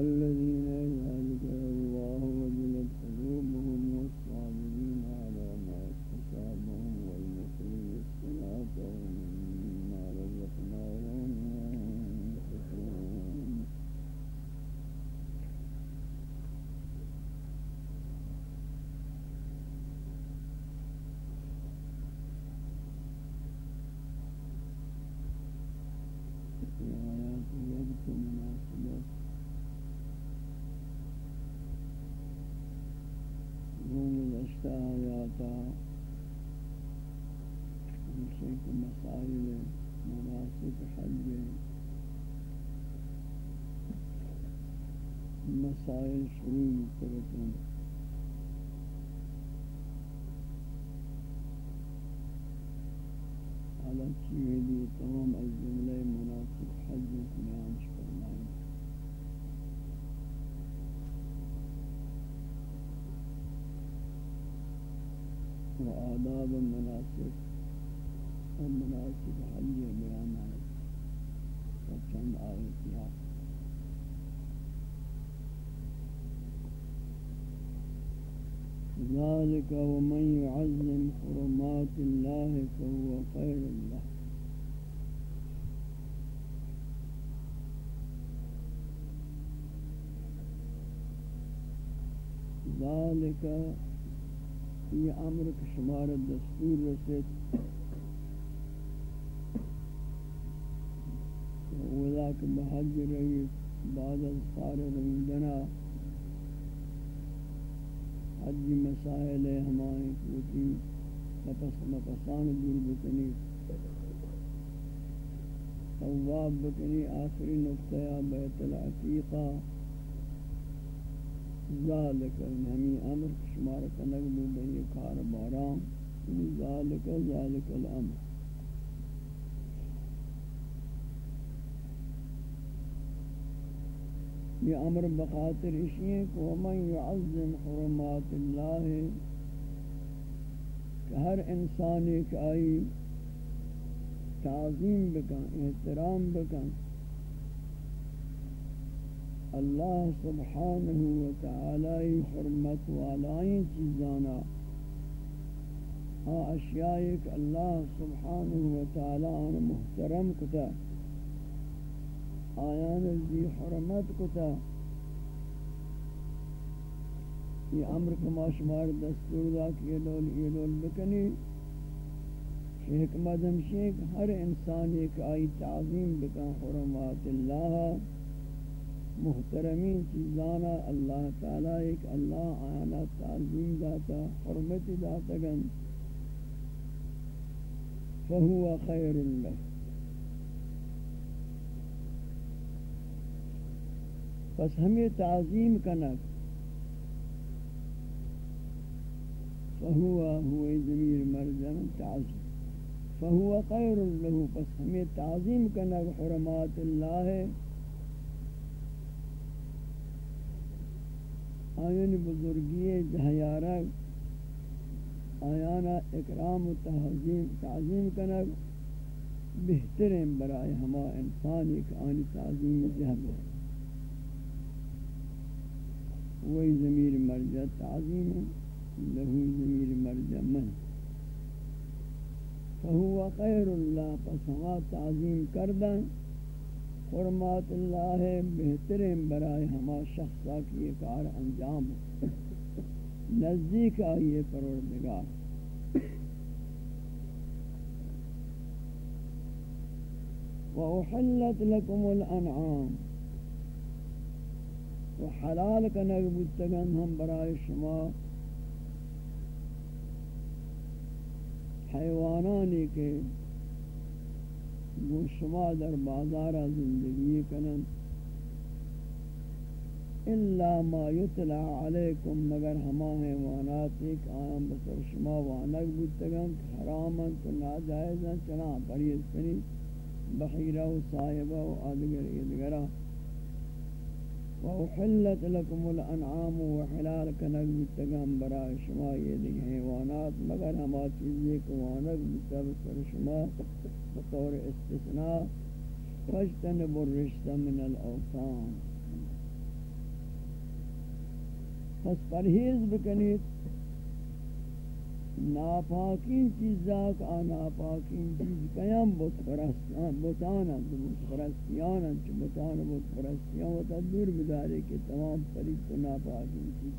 الذي گوشت آیاتا ہمشہ کے مسائل مناسب حج مسائل شروع کرتے ہیں على كيدي تمام الجملة مناسب حج كلام شكرا فرمائیں وآداب مناسب ومناسب حج بیان ہے چند آیت یا ذلك ومن يعظم حرمات الله فهو خير له. ذلك یہ امر کے شمار دستور رسید وذاک بحج رئی بعد از فار رمیدنا حج مسائل ہمائیں کوتی نفس نفسان دور بکنی ثواب بکنی، آخری نقطہ بیت العتیقہ۔ ذالک ہمی امر شمار کنگ بو بئی کار بارام ذالک ذالک الامر یہ امر بخاطر اشیئے کہ ومن يعظم حرمات اللہ کہ ہر انسان ایک آئی تعظیم بکن، احترام بکن اللہ سبحانہ وتعالی حرمت والائی چیزانا آ اشیاء ایک اللہ سبحانہ وتعالی محترم کتا، آیان ذی حرمت کتا۔ یہ امر کما شمار دستور دا کہ یہ لول یہ لول بکنی۔ حکمت ہمشی کہ ہر انسان ایک آئی تعظیم بکن حرمات اللہ۔ محترمین چیزانا اللہ تعالی ایک اللہ آیانا تعظیم داتا حرمت داتا گن۔ فہو خیر اللہ پس ہمیں تعظیم کنک۔ فہو ہوئے ضمیر مرجن تعظیم۔ فہو خیر له پس ہمیں تعظیم کنک حرمات اللہ۔ آیان بزرگی جہیارک آیانا اکرام و تعظیم تعظیم کنک بہترین برائے ہما انسان ایک آنی تعظیم جہد ہے۔ وہی ضمیر مرجع تعظیم لہو ضمیر مرجع من۔ فہو خیر اللہ، پس ہما تعظیم کردن۔ حرمات اللہ بہترین برائے ہما شخصا کی کار انجام نزدیک آئیے پروردگار۔ وَأُحِلَّتْ لَكُمُ الْأَنْعَامِ۔ وحلال کنگ بودتگن ہم برای شما حیوانانی کے وہ شما در بازار زندگی کنن الا ما یتلا علیکم مگر ہما حیوانات ایک آیام بسر شما وانک بودتگن حرامن تو ناجائزن چنا پریز کنی بحیرہ و صاحبہ و آدگر ادگرہ وحلت لكم الأنعام وحلال کنک بتگم برای شما یہ دیگه حیوانات مگر ہما چیزی کو وانک بتا بسر شما بطور استثناء فاجتنب الرشت من الاوطان پس پرہیز بکنید ناپاکین چیزاک آ ناپاکین چیز قیم بت پرستیان بتانا بت پرستیان چ بتانا بت پرستیان. و تدور بدارے کہ تمام پرید کو ناپاکین چیز.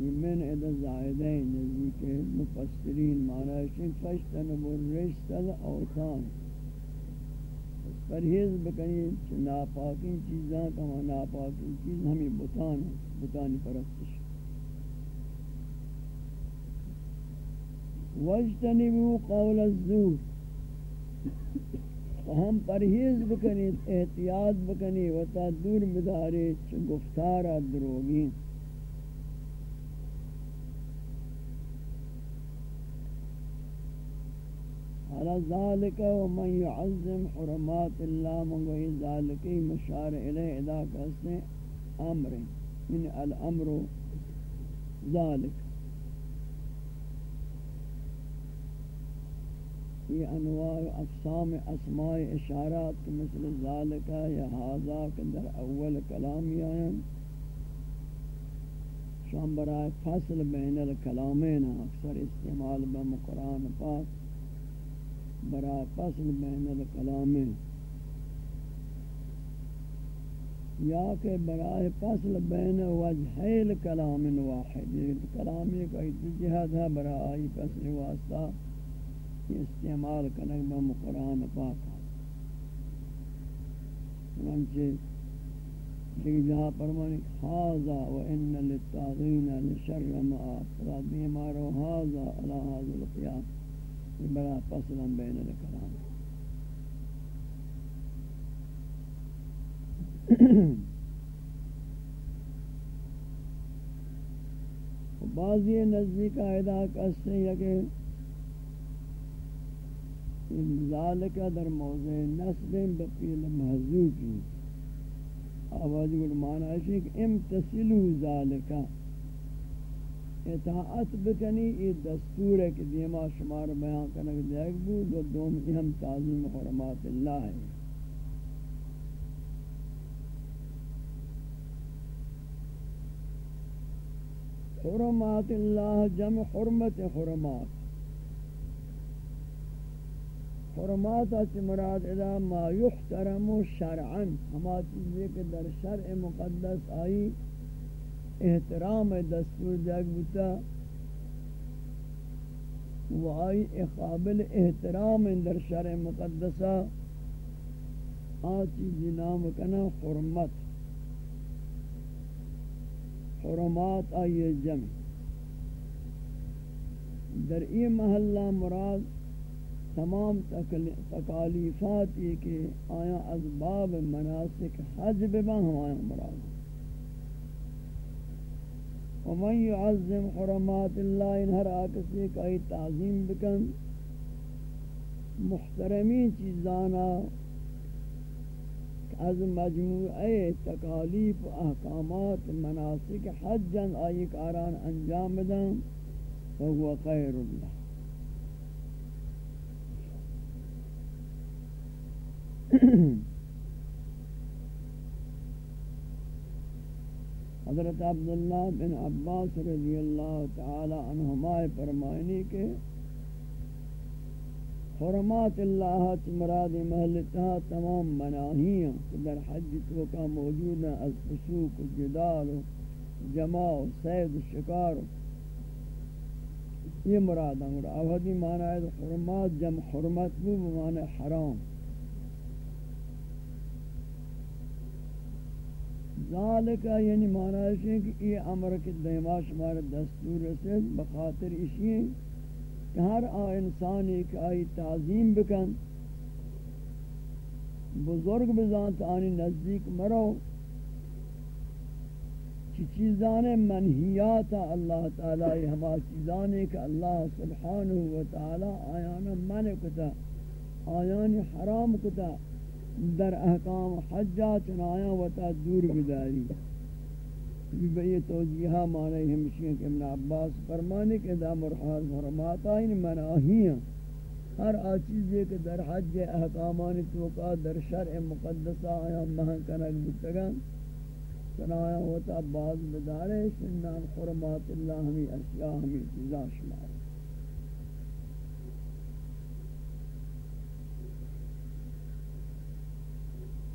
من ادھا زائدین، نزدیک مفسرین معنی ہے فشتنب الرشت الاوتان پرہیز بکنی کہ ناپاکی چیزاں کما ناپاکی چیز ہمیں بتان ہیں بتانی پرستش۔ وجتنبو قول الزور۔ ہم پرہیز بکنی، احتیاط بکنی وطا دور بداری چھ گفتارا دروگین۔ على ذلك ومن يعظم حرمات الله من وهي ذلك مشار إليه إذا كسن أمر. من الأمر ذلك. في أنواع أقسام أسماء إشارات مثل ذلك يا هذا كدر أول كلام يعني شام برای فصل بین الکلامین اکثر استعمال بمقرآن پاک. برا فصل بین الکلام یا کہ برائے فصل بین وجہ الکلام واحد کلام ایک ایت جہاد ہے برائے فصل واسطہ استعمال کرنے میں قرآن پاک چنانچہ لیکن جہاں فرمانی حاضا و ان للطاغین لشر مآب فراد بیمارو حاضا علی حاضر القیام بڑا فصلا بین الکلام۔ بعضی نزدیک آئیدہ کستے ہیں کہ ذالک در موضع نصب بقیل محضوکی آوازی کو معنی ہے کہ امتسلو ذالکہ اطاعت بکنی، یہ دستور ہے کہ دیما شمار بیان کنک دیکھ بود و دوم ہم تعظیم حرمات اللہ ہے حرمات اللہ، جمع حرمت حرمات۔ حرمات اچھ مراد ادا ما یحترم شرعا۔ ہما چیزیں کہ در شرع مقدس آئی احترام دستور جاگ بتا و آئی قابل احترام در شرع مقدسہ۔ آتی جی نام کنا حرمت۔ حرمات آئی جمع۔ در ای محلہ مراد تمام تکالیفات یہ کہ آیا ازباب مناسک حج ببا ہم آیا مراد۔ ومن يعظم حرمات الله ان ہر آکسی کا ای تعظیم بکن. محترمی چیزانا از مجموعہ تکالیف احکامات مناسک حجن آئی کاران انجام دن فهو خیر اللہ حضرت عبداللہ بن عباس رضی اللہ تعالی عنہما فرمائنی کے حرمات اللہ مراد محلتہ تمام مناہیاں در حج تو کا موجود ہیں، از فسوق و جدال و جماع و سید و شکار یہ مراد ہیں۔ اور اوہدی معنی ہے حرمات جم حرمت بھی معنی حرام۔ ذالک یعنی معنی ہے کہ یہ امر کے دیما شمار دستور سے بخاطر اسی کہ ہر آ انسان ایک آئی تعظیم بکن، بزرگ بزانت آنی نزدیک مرو. چی چیزان منحیات اللہ تعالی، ہما چیزانے کہ اللہ سبحانہ وتعالی آیانا من کتا آیانی حرام کتا. در احکام حجات آیا وتا دور بداری بئی توجیہہ معنی ہمشی کہ ابن عباس فرمانے کہ دا مرحال حرمات آئین مناہیاں ہر آچیز یہ کہ در حج احکامان توقع در شرع مقدسہ آیا مہن کنک بتگن چنایا ہوتا بعض بدارے شنان حرمات اللہ ہمیں اشیاء ہمیں چیزاں شمار۔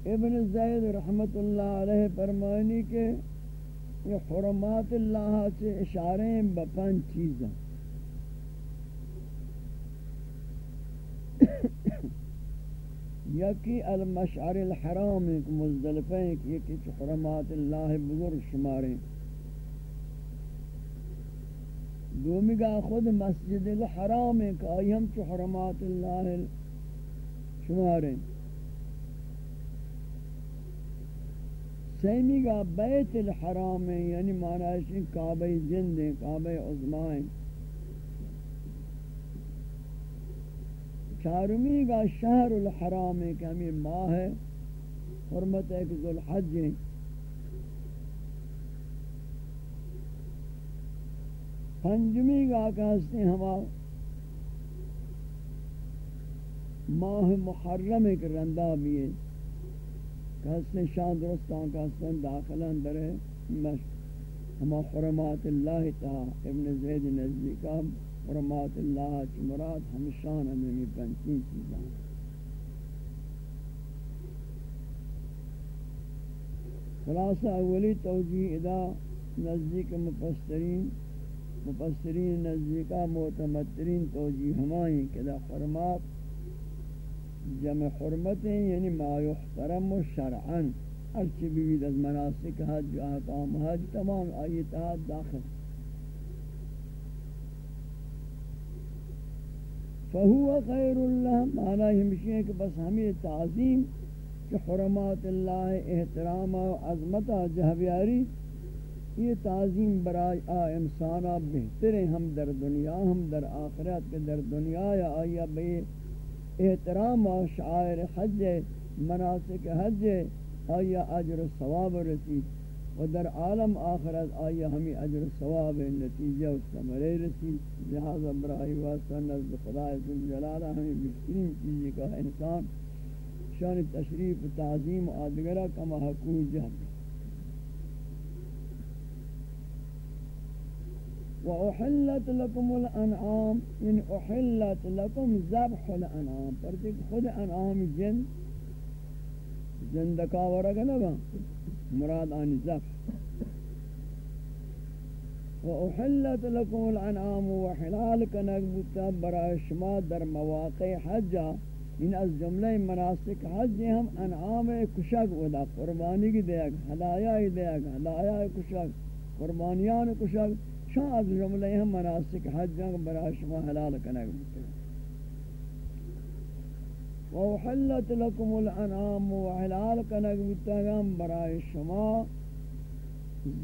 ابن زید رحمت اللہ علیہ فرمانی کے یہ حرمات اللہ سے اشارے ہیں بپن چیزیں یکی المشعر الحرام ایک مزدلفہ ہیں ایک یکی حرمات اللہ بزرگ شمارے دومی گا خود مسجد الحرام ایک آئی ہم چو حرمات اللہ شمارے سیمی گا بیت الحرام ہے یعنی معنی کعبہ جند ہیں، کعبہ عظمائیں چارمی گا شہر الحرام ہے کہ ہمیں ماہ ہے حرمت ہے کہ ذوالحج ہے پنجمی گا کہ ہستے ماہ محرم ایک رندہ بھی ہے کہستن شان درستان کہستن داخلان در ہما حرمات اللہ تا ابن زید نزدیکا، حرمات اللہ چی مراد؟ ہمشان ہمیں پنچین چیزاں خلاصہ اولی توجیہ ادا نزدیک مپسترین مپسترین نزدیکا، معتمدترین توجیہ ہمائیں کہ دا حرمات جمع حرمت ہیں یعنی ما یحترم شرعا۔ ہرچی بھی از مناسک حج و احکام حج، تمام آیتات داخل۔ فہو خیر اللہ، معنی ہمشی ہے کہ بس ہمیں تعظیم کہ حرمات اللہ، احترام و عظمت جہبیاری، یہ تعظیم برای آ انسانا بہتر ہیں۔ ہم در دنیا، ہم در آخرت کے در دنیا یا آیا بے احترام و شعائر حج مناسک حج آیا اجر ثواب رسی و در عالم آخرت آیا ہمیں اجر ثواب نتیجہ و ثمرے رسی لہذا برائی واسطہ نزد خدا جلالہ ہمیں بہترین چیزی کا انسان شان تشریف تعظیم آدگرہ کما حقوق جہد وَأُحِلَّتْ لَكُمُ الْأَنْعَامِ یعنی احلت لکم ذبح الانعام پر دیکھ خود انعام جن زندکا ورگا لگا مراد آنی ذبح. وَأُحِلَّتْ لَكُمُ الْأَنْعَامُ وَحِلَالِ كَنَكْ بُتَّ برای شما در مواقع حجہ ان از جملہ مناسک حج ہم انعام کشک ودا قربانی کی دیا ہدایہ دیا ہدایہ کشک قربانیان کشک شان از جملے ہم مناسک حج برای شما حلال کنگ وحلت لكم الانعام وحلال کنگ بتگم برای شما.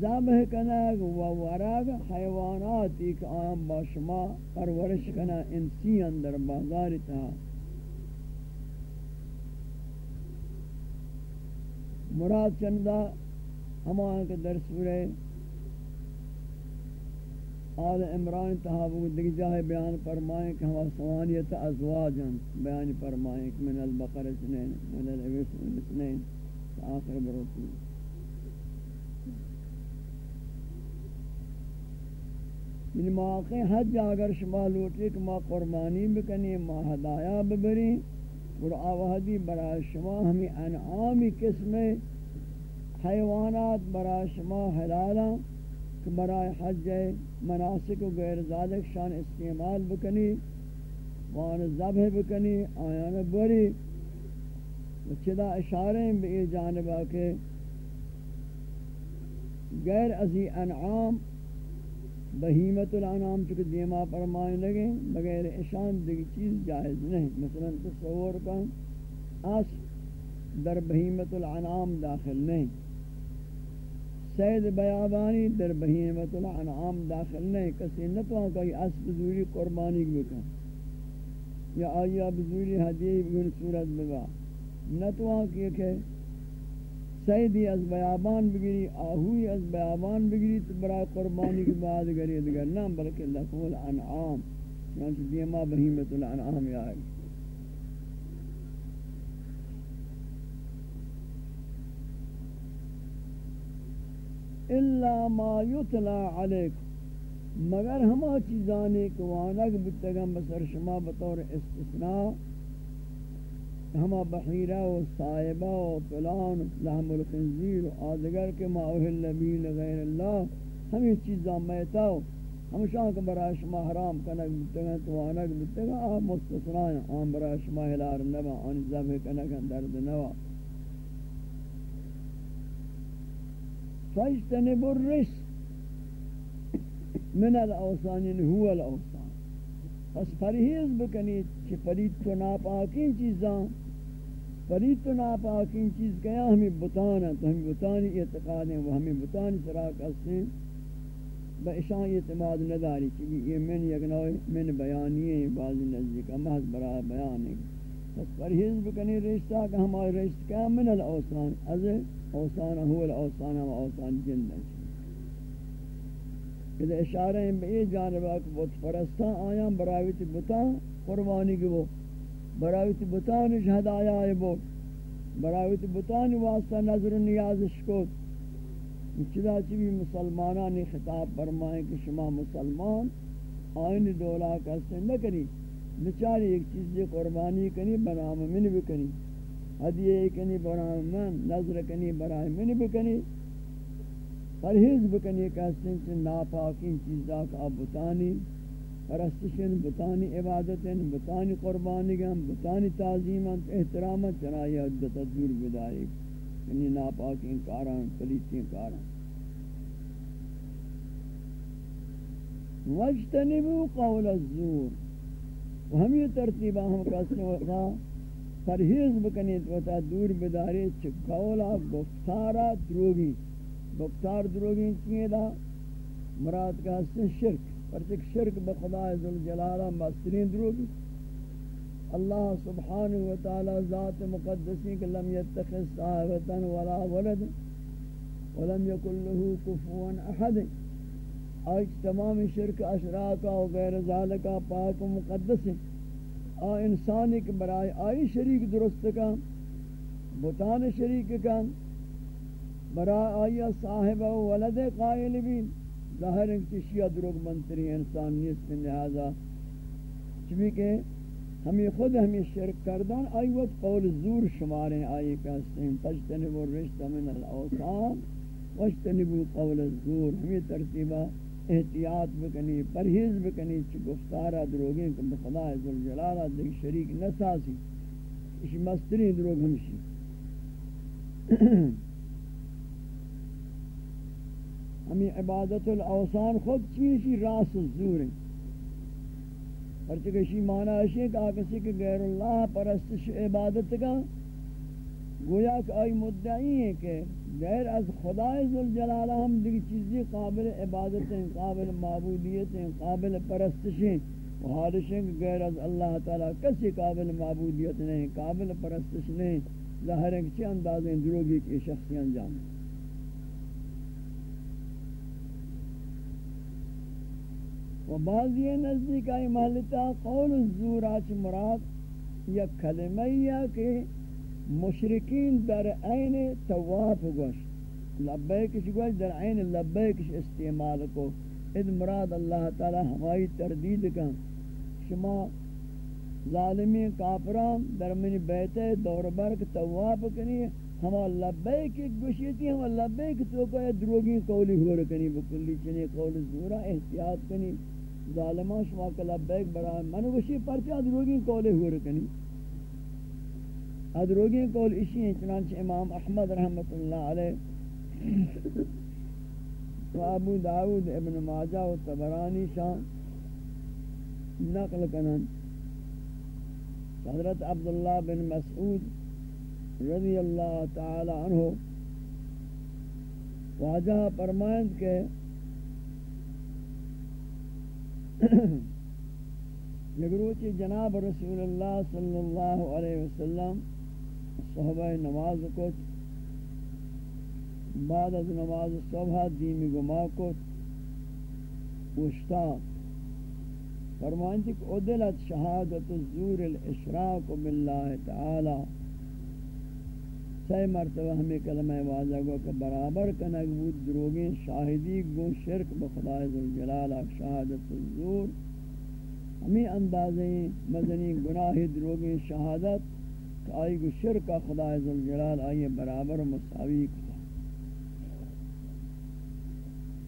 ذبح کنگ و ورگ حیواناتی کہ آم با شما پرورش کنا انسی اندر بازار تا. مراد چندہ ہمان کے در سورہ آل عمران تحابو دیکھ جاہے بیان فرمائیں کہ ہوا سوانیت ازواجاں بیان فرمائیں کہ من البقر اسنین من الابس اسنین آخر برسی یعنی مواقع حج اگر شما لوٹے کہ ما قربانی بکنی، ما ہدایہ ببری اور آوہدی برای شما ہمیں انعامی قسم حیوانات برای شما حلالا کہ برای حج مناسک و غیر ذالک شان استعمال بکنی، وان ذبح بکنی، آیان بری. چدا اشارے بے جانبا کے غیر ازی انعام، بہیمت الانام چکہ دیما فرمائے لگے، بغیر اشان دیکھ چیز جائز نہیں۔ مثلا تصور کا اس در بہیمت الانام داخل نہیں۔ سید بیابانی در بہیمت الانعام داخل نہیں، کسی نتوان کوئی اسب زوری قربانی بکن۔ یا آیا بزوری حدیعی بگن صورت بگا۔ نتوان کیا کہ سیدی از بیابان بگیری آہوی از بیابان بگیری تو برای قربانی کی بعد گری۔ دیگر نام، بلکہ لکول انعام یعنی دیما بہیمت الانعام یا ہے إلا ما یتلا علیک مگر ہما چیزانے کو وانک بتگم بسر شما بطور استثناء ہما بحیرہ و صائبہ و فلان لحم الخنزیر و آدگر کے ما اوہل بین غیر اللہ ہمیں چیزاں میتا ہو ہم شاہ کے برای شما حرام کنک بتگا تو وانک بتگا آہ مستثناء آن برای شما ہلار نبا آن زبہ کنک درد نبا. فاجتنب الرس من الاوسان هو الاوسان پس پرہیز بکنی کہ پرید تو ناپاکین چیزاں پرید تو ناپاکین چیز گیا ہمیں بتانا تو ہمیں بتانی اعتقاد ہیں وہ ہمیں بتانی سراک کرتے ہیں با اشان اعتماد نداری چلی یہ من یکنوئی من بیانی ہے بعض نزدیک محض برای بیان ہے بس پرہیز بکنی رشتہ کہ ہمارے رشتہ کیا من الاوسان از اوسان هو الاوسان و اوسان جن نشی. کہ اشارہ ہیں بے جانب اک بت پرستان آیا براویت بتا قربانی کی وہ براویت بتا نے شہد آیا ہے وہ براویت بتا نے واسطہ نظر نیاز شکوت چدا چی مسلمانان نے خطاب فرمائے کہ شما مسلمان آئین دولا کسے نہ کری بچاری ایک چیز قربانی کنی بنام من بکنی ہدیے کنی برائے من نظر کنی برائے من بکنی پرہیز بکنی کہتے ہیں ناپاکین چیزاں کا بتانی پرستشن بتانی عبادتن بتانی قربانی گم بتانی تعظیمت احترامت چنائی حدت دور بداری یعنی ناپاکین کاران پلیتین کاران وجتنبو قول الزور ہم یہ ترتیبہ ہم کہتے ہیں پرہیز بکنی تو تا دور بداری چھ قولا گفتارا دروگی۔ گفتار دروگی چیئے دا؟ مراد کا حسن شرک۔ پرچک شرک بخدا ذوالجلالہ مسترین دروگی۔ اللہ سبحانہ وتعالی ذات مقدسی کہ لم يتخذ صاحبتا ولا ولد، ولم يكن له كفوا احد۔ آج تمام شرک اشراکا و غیر ذالکا پاک و مقدس ہیں۔ آ انسانی کے برائے آئی شریک درست کا، بتان شریک کا، برائے آئی صاحب و ولد قائل بھی۔ ظاہر ہے کہ شیعہ دروگ منتری انسانیت سے لہذا چبی کہ ہمیں خود ہمیں شرک کردن، آئی وقت قول زور شماریں آئی کہتے ہیں، تجتنبو رشتہ من الاوسان وجتنبو قول الزور ہمیں ترتیبہ احتیاط بکنی، پرہیز بکنی چھ گفتارہ دروگیں کہ بخدا ذوالجلالہ دیکھ شریک نساسی اسی مستری دروگ ہمشی۔ ہمیں عبادت الاوسان خود چیزی راس الزور ہیں۔ پرچہ اسی معنی ہے کہ کسی کے غیر اللہ پرستش عبادت کا گویا کہ آئی مدعی ہے کہ غیر از خدای ذوالجلالہ ہم دیکھ چیزی قابل عبادت ہیں، قابل معبودیت ہیں، قابل پرستش ہیں۔ و حالش ہیں کہ غیر از اللہ تعالی کسی قابل معبودیت نہیں، قابل پرستش نہیں۔ ظاہر ہے کہ چی اندازیں دروگی کی شخصی انجام و بعضی نزدیک آئی محلتا قول الزور آچ مراد یا کلمہ یا کہ مشرکین در عین تواف گوش لبیکش گوش در عین لبیکش استعمال کو. اد مراد اللہ تعالی ہمائی تردید کا شما ظالمی کافران در بیت دور برک تواف کنی. ہما لبیک گوشیتی، ہما لبیک تو کہ دروگی قولی ہو رکنی بکلی چنی قول زورا احتیاط کنی. ظالمان شما کا لبیک برای من گوشی، پرچا دروگی قولی ہو رکنی ادروگی قول اسی ہیں چنانچہ امام احمد رحمت اللہ علیہ و ابو داود ابن ماجہ و تبرانی شان نقل کنن. حضرت عبداللہ بن مسعود رضی اللہ تعالی عنہ واجہ فرمائند کے یگروچی جناب رسول اللہ صلی اللہ علیہ وسلم صحبہ نماز کو بعد از نماز صبح دیمی گما کو پوشتا فرمانتی کہ ادلت شہادت الزور الاشراق باللہ تعالی۔ سی مرتبہ ہمیں کلمہ واضح گو کہ برابر کنک بود دروگین شاہدی گو شرک بخدا ذوالجلال شہادت الزور ہمیں اندازیں مزنی گناہ دروگین شہادت کہ آئی گو شرک خدا عزالجلال آئی برابر مساوی کتا۔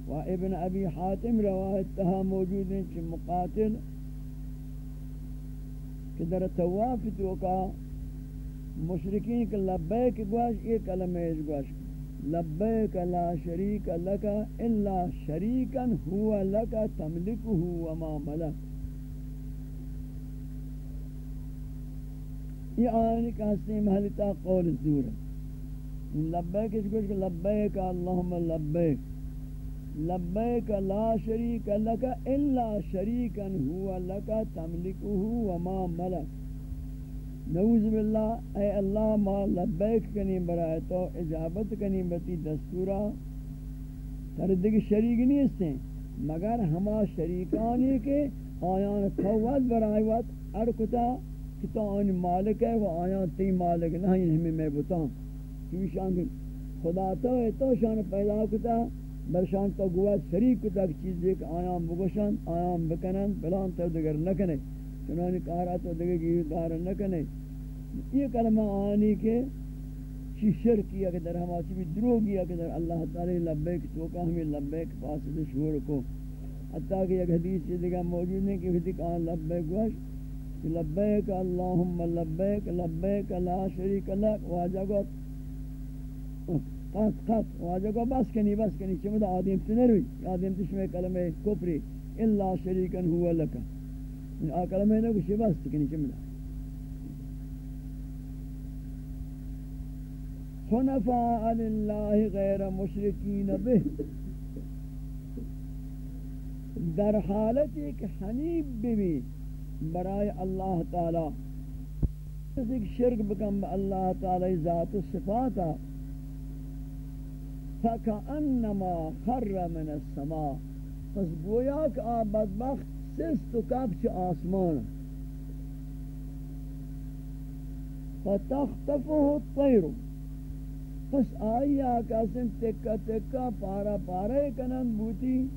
و ابن ابی حاتم روایت تہا موجود ہیں چھ مقاتل کہ در تواف تو کا مشرکین کے لبیک گواش یہ کلمہ اس گواش۔ لبیک لا شریک لکا الا شریکا ہوا لکا تملکہ وما ملک۔ یہ آیانی کا حسنی محلتا قول زور ہے۔ لبیک اس کو لبیک اللہم لبیک۔ لبیک لا شریک لکا الا شریکا ہوا لکا تملکہ وما ملک۔ نعوذ باللہ، اے اللہ، ما لبیک کنی برائے تو اجابت کنی بتی دستورا۔ تردگی شریک نہیں اس سے مگر ہما شریکانی کے آیان قوت برائے وقت ارکتا۔ کہ تو آن مالک ہے، وہ آیا تی مالک نہیں ہمیں میں بتاؤں۔ کیوں شان خدا تو ہے، تو شان پیدا کتا برشان تو گوا شریک کتا کہ چیز دیکھ آیا بگوشن آیا بکنن، بلان تو دگر نکنے چنانی کارا تو دگر گیر دار نکنے یہ کلمہ آنی کے چی شرک کیا کہ در ہما بھی درو گیا کہ در اللہ تعالی لبیک توکا ہمیں لبیک پاس شور کو۔ حتیٰ کہ ایک حدیث چیز دیکھا موجود ہے کہ حدیث کہاں لبیک گوشت لبیک اللہم لبیک لبیک لا شریک لک، واجہ گو قط قط واجہ گو بس کنی بس کنی چمد آدم تنروی آدم تشمی کلمہ کفری؟ الا شریکن ہوا لکا آ کلمہ نو کشی بس کنی چمد حنفاء للہ غیر مشرکین به در حالت ایک حنیب بھی برائے اللہ تعالی۔ کسی شرک بکم با اللہ تعالی ذات و صفاتا فکأنما خر من السماء پس گویا کہ آ بدبخت سست و کبچ آسمان۔ فتختفه الطیر۔ پس آئی آکا سن تکا تکا پارا پارے کنن بوتی۔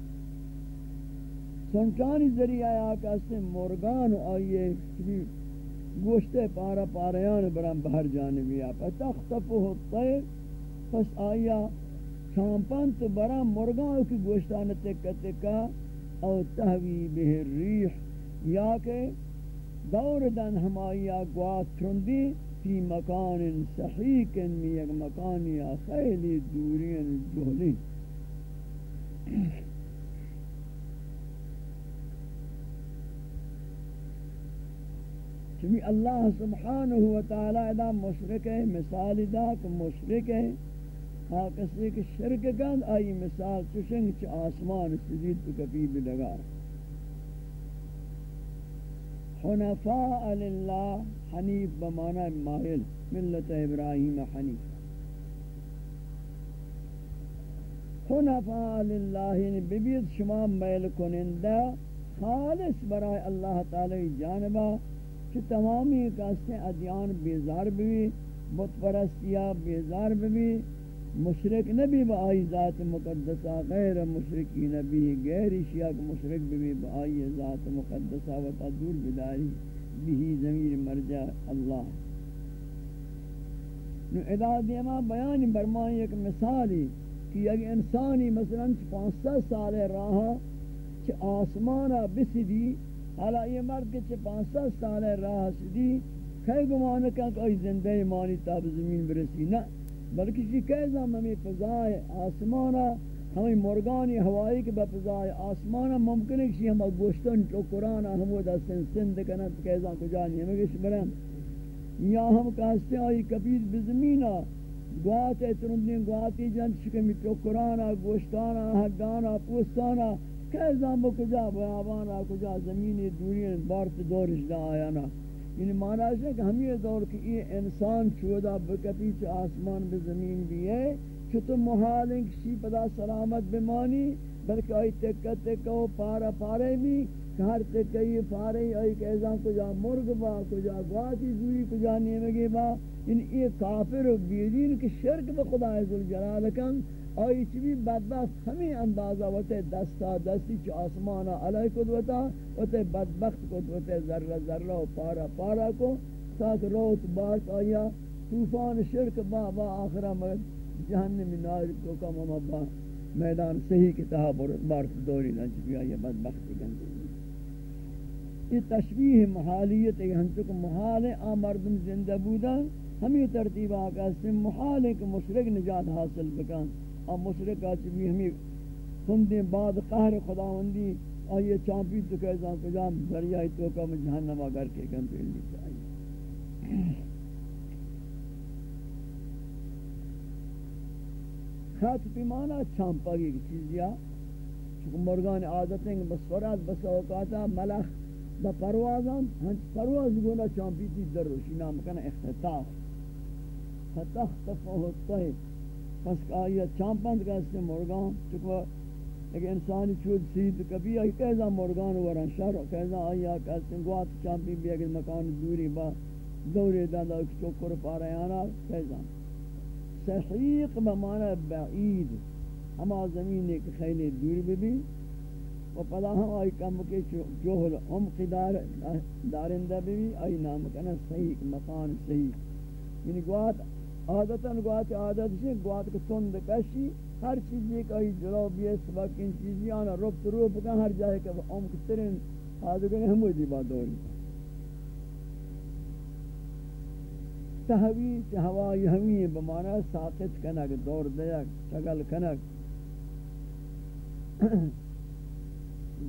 سنچانی ذریعہ آیا کہ اس نے مرگان آئیے گوشت پارا پاریان برام بہر جانبی آپا تختفو الطیر پس آیا چامپان تو برام مرگان کی گوشتان تکا تکا او تحوی به الریح یا کہ دور دن ہم آیا گوات ترندی فی مکان صحیق می یک مکانی خیلی دورین یعنی جہلی چمی اللہ سبحانہ وتعالی ادا مشرک ہے، مثال دا کہ مشرک ہے۔ ہاں کسی کہ شرک گند آئی مثال چشنگ چھ آسمان سجید تو کبھی بھی لگا۔ حنفاء للہ حنیف بمانا مائل، ملت ابراہیم حنیف۔ حنفاء للہ یعنی ببید شما میل کنندہ خالص برای اللہ تعالی جانبا کہ تمامی کاستے ادیان بیزار بھی بت پرستیا بیزار بھی مشرک نبی با آئی ذات مقدسہ، غیر مشرکی نبی، غیر شیعہ مشرک بھی با آئی ذات مقدسہ و تدور بداری بھی ضمیر مرجع اللہ۔ نو ادا دیما بیان برمانی ایک مثالی کہ اگر انسانی مثلا پانچ سال راہ چھ آسمانا بسدی حالا یہ مرد کے چھ پانچ سال راہ سدی کئی گمان کن کہ زندہ مانی تاب زمین برسی. نا بلکہ چی کئی زمان ہمیں فضائے آسمانا ہمیں مرگانی ہوائی کے بفضائے آسمانا ممکن ہے کہ ہم گوشتن چکرانا ہمو دا سن سند کنن کئی زمان کجا نہیں ہمیں گش برن یا ہم کہستے آئی کبیر بزمینہ گوات اترندین گواتی جن شکمی چکرانا گوشتانا حدانا پوستانا کیزان با کجا بیابانا، کجا زمینی دنیا بارت دورش دا آیانا۔ یعنی معنی ہے کہ ہم یہ دور کہ یہ انسان چودا بکتی چھ آسمان بے زمین بھی ہے چھو تو محال ہیں کسی پدا سلامت بمانی بلکہ آئی تکہ تکہ و پارا پارے بھی ہر تکہ یہ پارے، آئی کہ ایزان کجا مرگ با، کجا گواتی زوری، کجا نیمگی با۔ ان یہ کافر و بیدین کی شرک با خدا عزل جلال کن آئی چوی بدبخت ہمیں اندازہ وتے دستا دستی چو آسمانا علی کدوتا وتے بدبخت کدوتے ذرہ ذرہ و پارا پارا کو تاک روت بارت آیا توفان شرک با با آخرہ مرد جہنم نار کو کم با میدان صحیح کتاب بارت دوری لنچ بھی آیا بدبختی گندی یہ تشبیح محالیت ہے ہم چکو محال آ مردم زندہ بودا، ہمیں ترتیب آقا سے محال ہے کہ مشرق نجات حاصل بکن اور مشرق آچی بھی ہمیں کندیں بعد قہر خداوندی آئیے چامپی تو کہتا ہوں کجام ذریعہ تو کا جہنم آگر کے کم پیلی چاہیے خط پیمانا چامپا کی چیزیا چکو مرگان عادتیں بس فراد بس اوقاتا ملخ، با پروازم ہنچ پرواز گونا چامپیتی در روشی نام کنا اختتاف فتختفه الطیب پس کہ آیا چامپند کا اس سے مرگان چکو ایک انسانی چود سید، کبھی آئی کیزا مرگان ورن شر کیزا آیا کہتے ہیں گوات چامپی بھی اگر مکان دوری با دوری دادا چکر پارا یانا کیزا سحیق بمانا بعید، ہما زمین ایک خیلی دور بھی بھی، و پدا ہم آئی کم کے جوہل عمق دار دارندہ بھی آئی نام کنا صحیح مکان صحیح یعنی گوات عادتاً گوات عادت سے گوات کو تند کشی ہر چیز ایک آئی جلو بھی ہے سبق ان چیزی آنا رب تو روپ کا ہر جائے کہ عمق ترین حاضر آدھگنے ہمو دی بات دوری تحوی ہوائی ہمی بمانا ساکت کنک، دور دیا شگل کنک.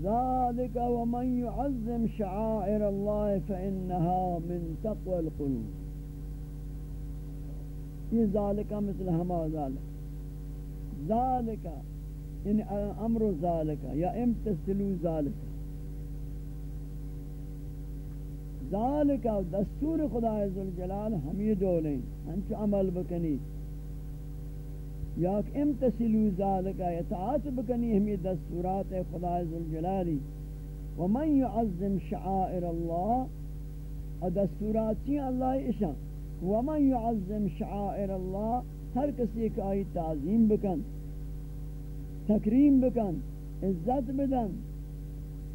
ذلك ومن يعظم شعائر الله فإنها من تقوى القلوب. یہ ذالکہ مثل ہما ذالک. ذالکہ یعنی امر ذالکہ یا امتثلو ذالکہ ذالکہ دستور خدا عزالجلال ہمی دولیں ہنچ عمل بکنی. یا کہ امتثلو ذالکا اطاعت بکنی ہمیں دستورات خدا عزالجلالی ومن يعظم شعائر اللہ دستورات چی؟ اللہ اشان ومن يعظم شعائر اللہ ہر کسی کا آئی تعظیم بکن، تکریم بکن، عزت بدن،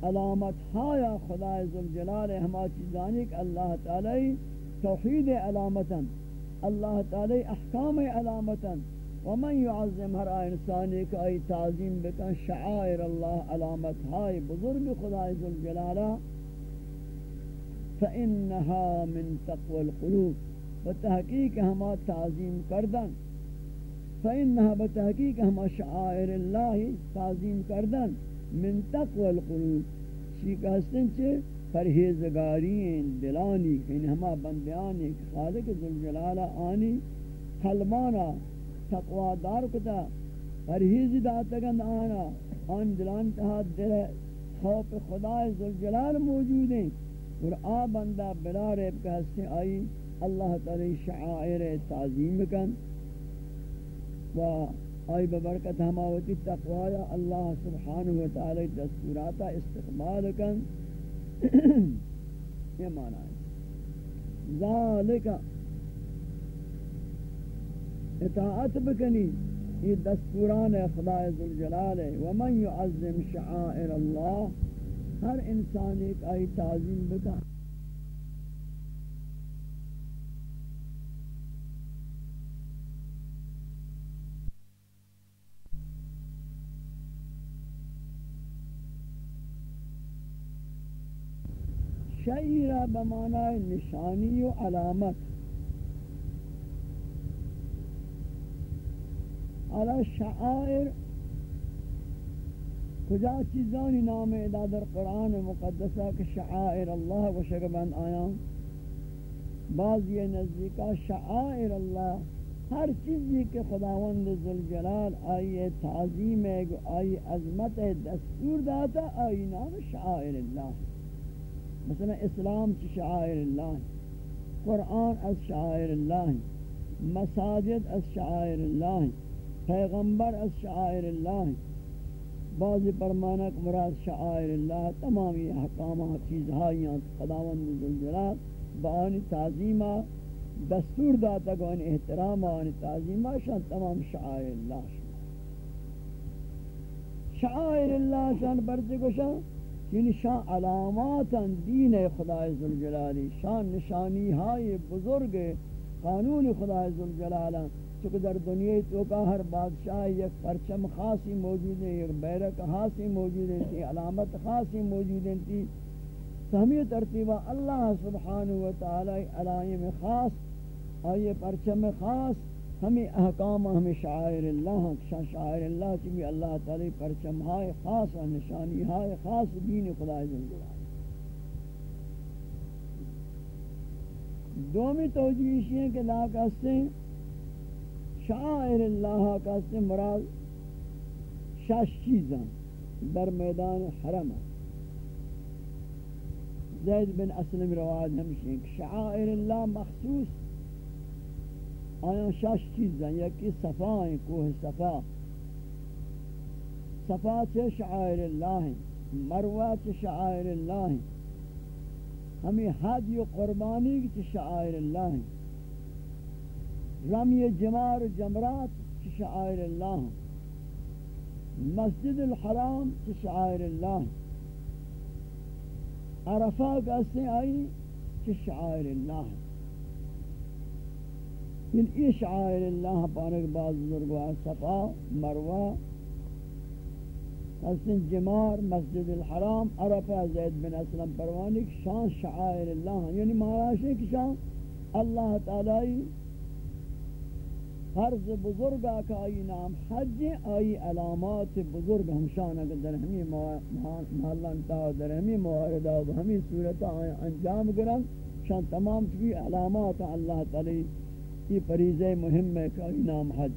علامت ہایا خدا عزالجلال ہما چیزانی کہ اللہ تعالی توحید علامتا، اللہ تعالی احکام علامتا۔ ومن يعظم ہر انسان ایک آئی تعظیم بکن، شعائر اللہ علامت ہائی بزرگ خدا ذوالجلالہ فإنها من تقوى القلوب۔ بتحقیق ہما تعظیم کردن۔ فإنها بتحقیق ہما شعائر اللہ تعظیم کردن۔ من تقوى القلوب۔ شی کہستن چھے پرہیزگاری دلانی یعنی ہما بندیانی خالق ذوالجلالہ آنی قلبانا تقوی دار کتا پرہیز داتگند آنا۔ آن دلان تہا دل خوف خدا ذوالجلال موجود ہیں۔ اور آ بندہ بلا ریب کا حصے آئی۔ اللہ تعالی شعائر تعظیم کن و آئی ببرکت ہماوتی تقوی اللہ سبحانہ وتعالی دستوراتا استقبال کن یہ معنی ہے۔ ذالک اطاعت بکنی، یہ دستوران خدا ذوالجلال ہے۔ ومن يعظم شعائر اللہ، ہر انسان ایک آئی تعظیم بکن۔ بکا شعیرہ بمعنی نشانی و علامت. علی شعائر، کجا چیزانی نام ادا در قرآن مقدسہ کہ شعائر اللہ و شکبند آیا؟ بعض یہ نزدیکا شعائر اللہ ہر چیزی کہ خداوند ذوالجلال آئی تعظیم ہے آئی عظمت دستور داتا آئی نام شعائر اللہ مثلا اسلام چی شعائر اللہ، قرآن از شعائر اللہ، مساجد از شعائر اللہ، پیغمبر از شعائر اللہ بعض پرمانک مراد شعائر اللہ، تمامی احکامات چیزہائیاں خداوند ذوالجلال بآنی تعظیمہ دستور داتا کو ان احترام آنی تعظیمہ شان تمام شعائر اللہ شعائر اللہ شان برچے کو شان یعنی شان علامات دین خدا ذوالجلالی، شان نشانی ہائے بزرگ قانون خدا ذوالجلال چونکہ در دنیا تو کا ہر بادشاہ یک پرچم خاصی موجود ہے، یک بیرک خاصی موجود ہے علامت خاصی موجود ہے ہمیں ترتیبہ اللہ سبحانہ وتعالی علائم خاص، آئیے پرچم خاص ہمیں احکام ہمیں شاعر اللہ شاعر اللہ کی بھی اللہ تعالی پرچم ہائے خاص و نشانی ہائے خاص دین خدا جلال دومی توجیہ ہے کہ لا کہتے ہیں، شاعر اللہ کہتے ہیں مراد شش چیزاں، در میدان حرم زید بن اسلم رواد ہمشہ شعائر اللہ مخصوص آیا شش چیزیں یکی صفا ہیں کوہ صفا. صفا چھ شعائر اللہ ہیں مروہ چھ شعائر اللہ ہیں ہمیں حج و قربانی چھ شعائر اللہ ہیں رمی جمار و جمرات چھ شعائر اللہ ہیں مسجد الحرام چھ شعائر اللہ ہیں عرفہ کہتے آئی چھ شعائر اللہ ہیں ان ای شعائر اللہ پانک بعض بزرگوہ صفا مروہ حسن جمار مسجد الحرام عرفہ زید بن اسلم پروانی شان شعائر اللہ یعنی مہاراش ہے کہ شان اللہ تعالی فرض بزرگ کا آئی نام حج آئی علامات بزرگ ہمشان اگر در ہمی محلان تا در ہمی مواردہ و ہمی صورتہ انجام گرن. شان تمام کی علامات اللہ تعالی یہ فریضہ مهم ہے کہ نام حج۔